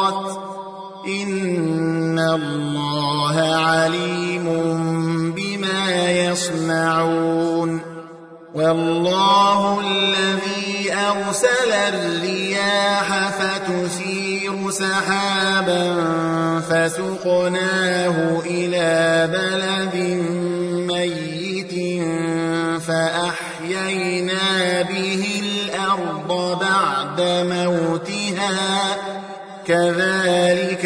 الله عليم بما يصنعون والله الذي أرسل الرياح فتثير سحابا فسقناه إلى بلد ميت فأحيينا به الأرض بعد موتها كذلك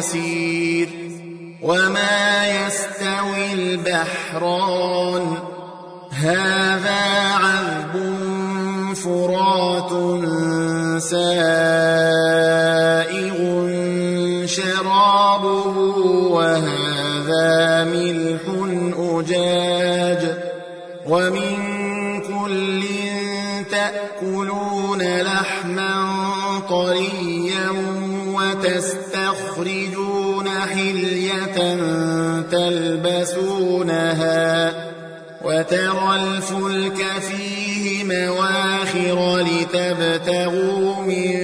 يسير وما يستوي البحران. هذا عذب فرات سائغ تلبسونها وترى الفلك فيه مواخر لتبتغوا من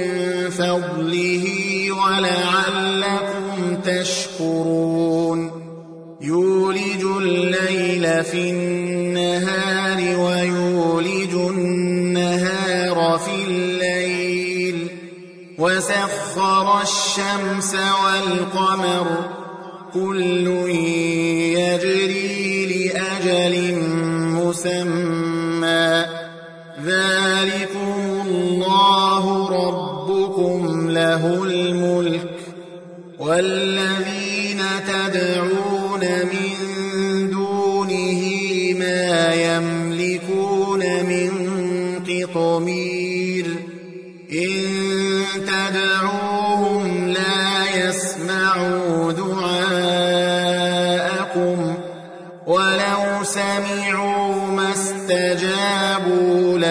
فضله ولعلكم تشكرون. يولج الليل في النهار ويولج النهار في الليل. وسخر الشمس والقمر كل يجري لأجل مسمى. ذلكم الله ربكم له الملك والذين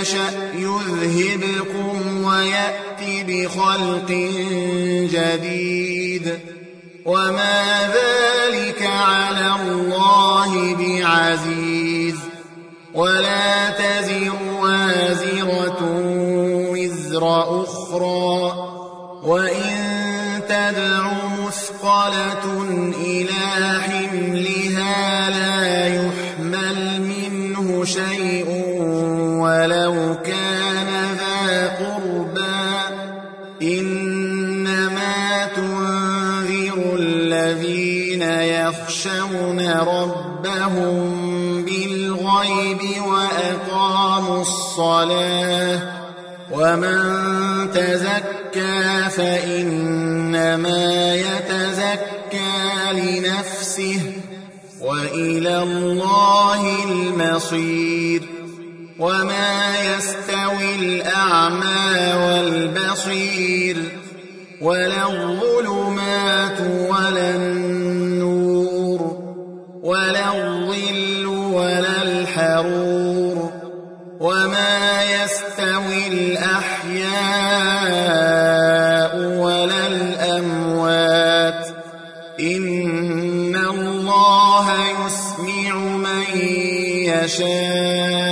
يشأ يذهبكم ويأتي بخلق جديد وما ذلك على الله بعزيز ولا تزر وازرة وزر أخرى وإن تدع مثقلة إلى ربهم بالغيب وأقاموا الصلاة ومن تزكى فإنما يتزكى لنفسه وإلى الله المصير وما يستوي الأعمى والبصير ولا الظلمات ولا النور ولا الظل ولا الحرور وما يستوي الأحياء ولا الأموات إن الله يسمع من يشاء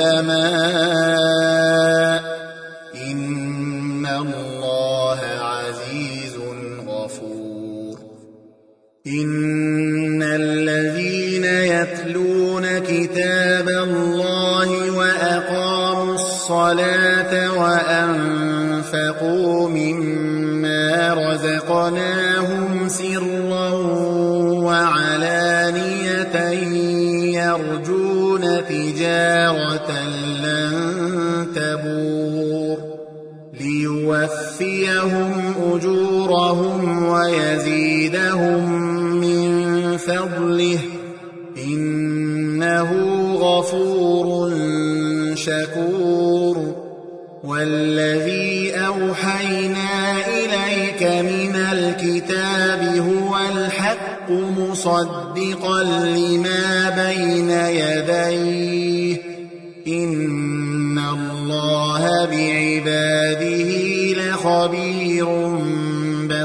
العلماء. إن الله عزيز غفور. إن الذين يتلون كتاب الله وأقاموا الصلاة وأنفقوا مما رزقناهم سرا وعلانية يرجون تجارة أجورهم ويزيدهم من فضله. إنه غفور شكور. والذي أوحينا إليك من الكتاب هو الحق مصدقا لما بين يديه. إن الله بعباده لخبير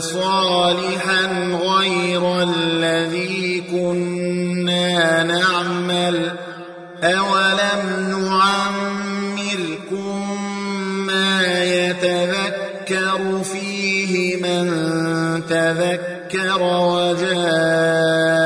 صالحا غير الذي كنا نعمل. أولم نعمركم ما يتذكر فيه من تذكر وجاءكم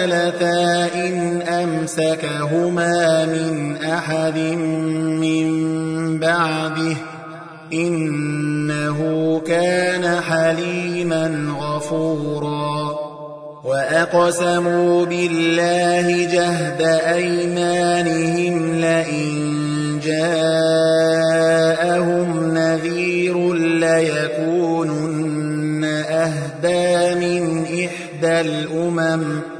زالتا إن أمسكهما من أحد من بعده إنه كان حليما غفورا وأقسموا بالله جهد أيمانهم لئن جاءهم نذير ليكونن أهدى من إحدى الأمم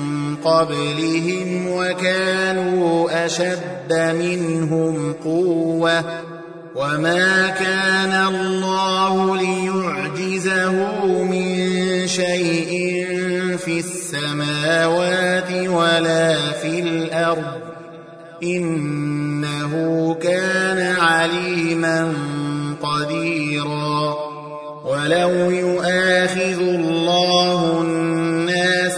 قبلهم وكانوا أشد منهم قوة. وما كان الله ليعجزه من شيء في السماوات ولا في الأرض. إنه كان عليما قديرا. ولو يؤاخذ